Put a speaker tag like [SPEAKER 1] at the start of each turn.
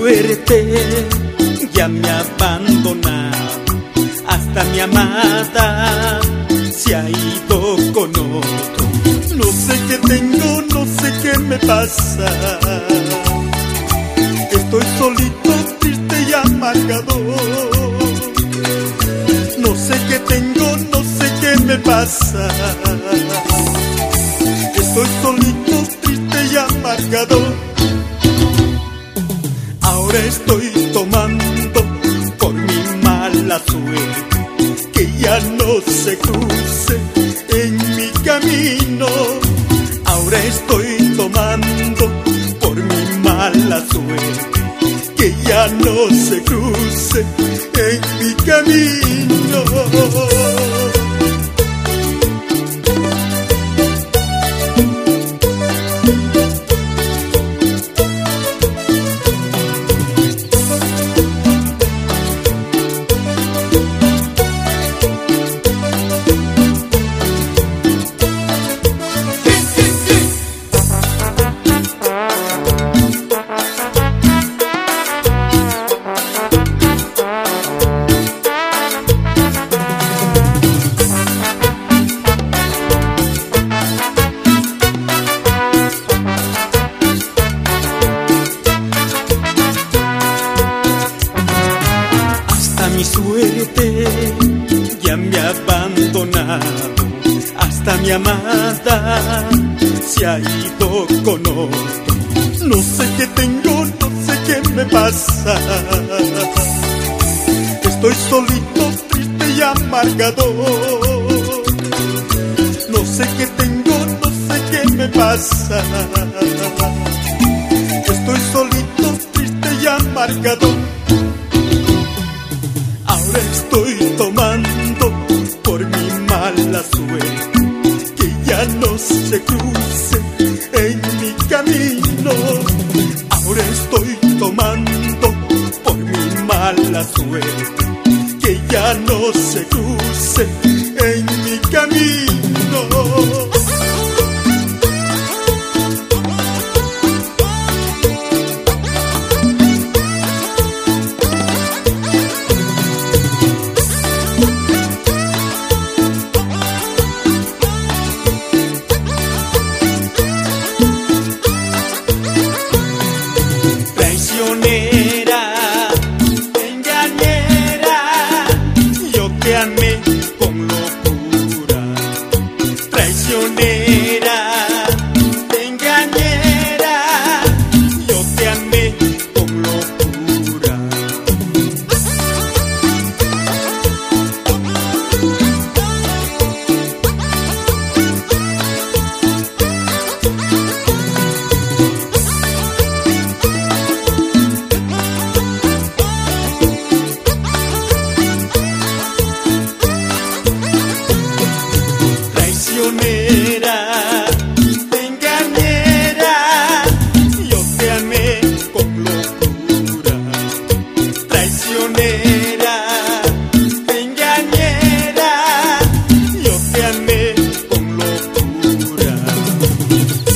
[SPEAKER 1] suerte ya me ha abandonado, hasta mi amada se ha ido con otro. No sé qué tengo, no sé qué me pasa. Estoy solito, triste y amargado. No sé qué tengo, no sé qué me pasa. Estoy solito, triste y amargado mala suerte que ya no se cruce en mi camino. Ahora estoy tomando por mi mala suerte que ya no se cruce en mi camino. Me ha abandonado, hasta mi amada se ha ido con otro. No sé qué tengo, no sé qué me pasa. Estoy solito, triste y amargado. No sé qué tengo, no sé qué me pasa. Estoy solito, triste y amargado cruce en mi camino. thank you